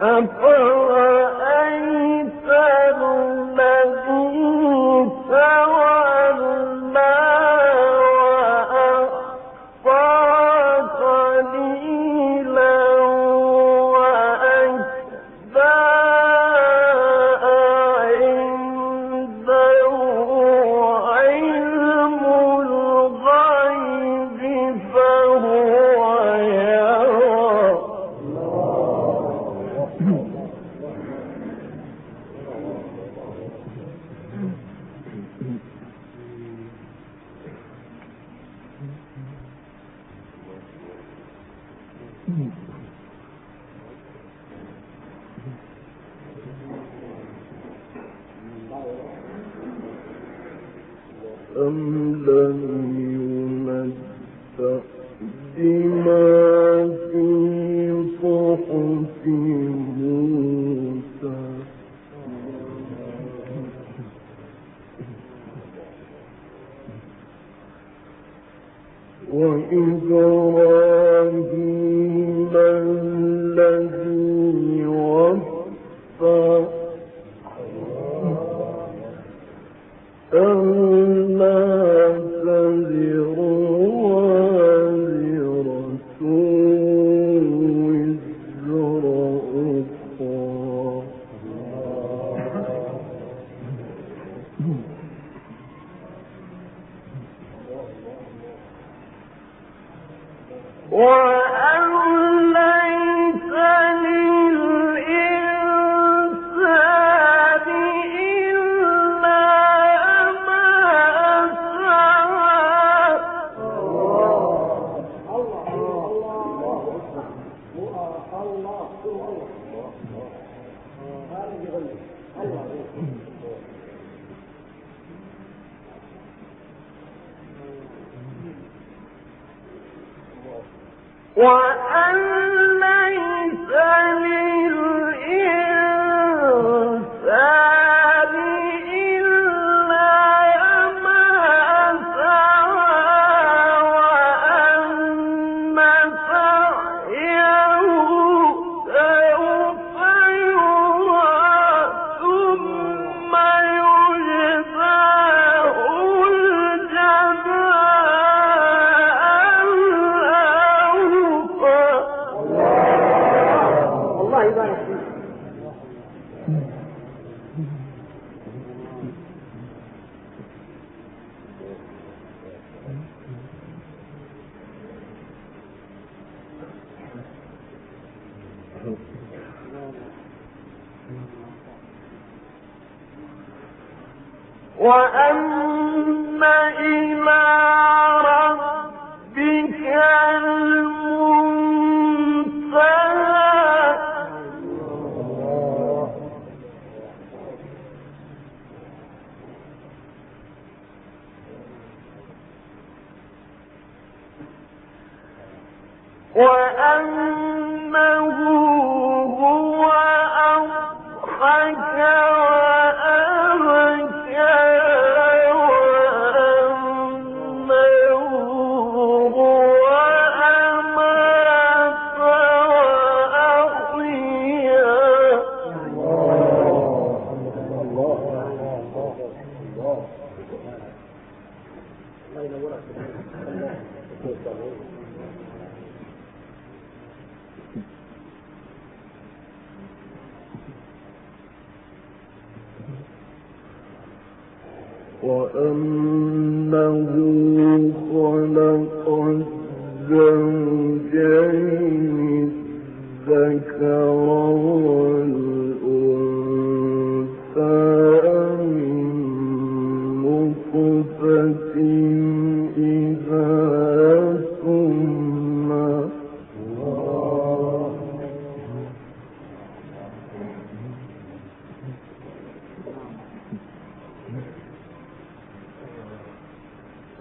I'm and uh, الْمُؤْمِنِينَ الذكر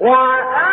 What?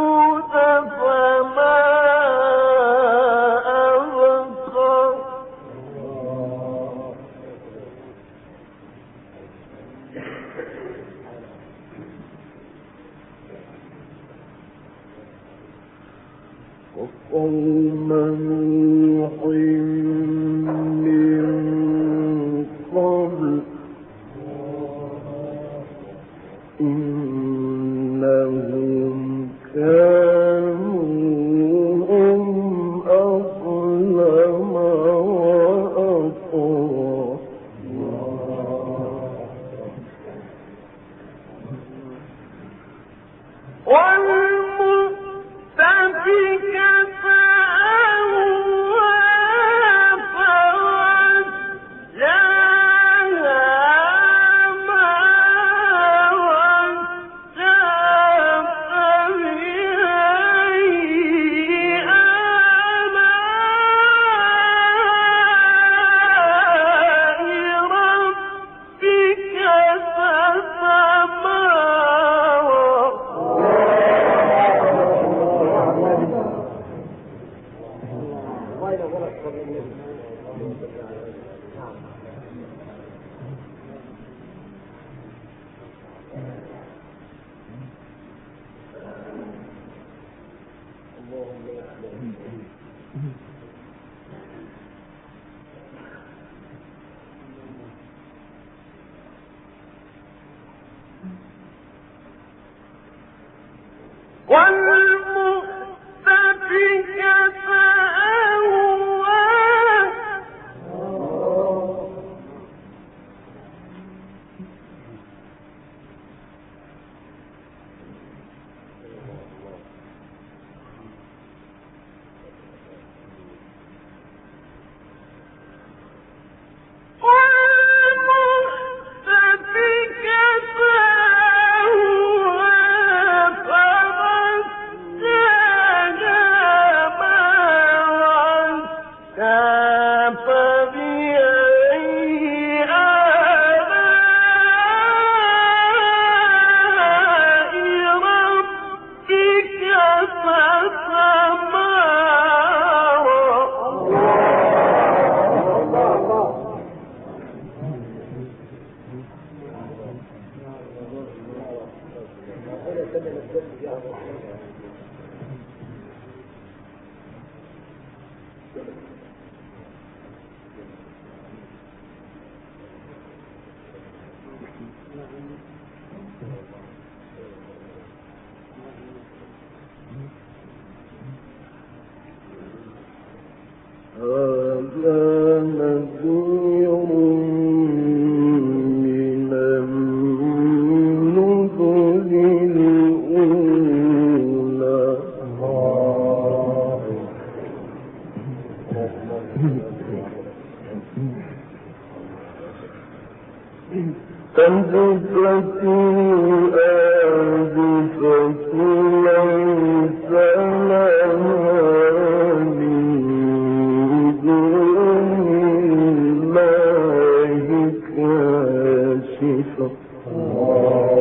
يخلق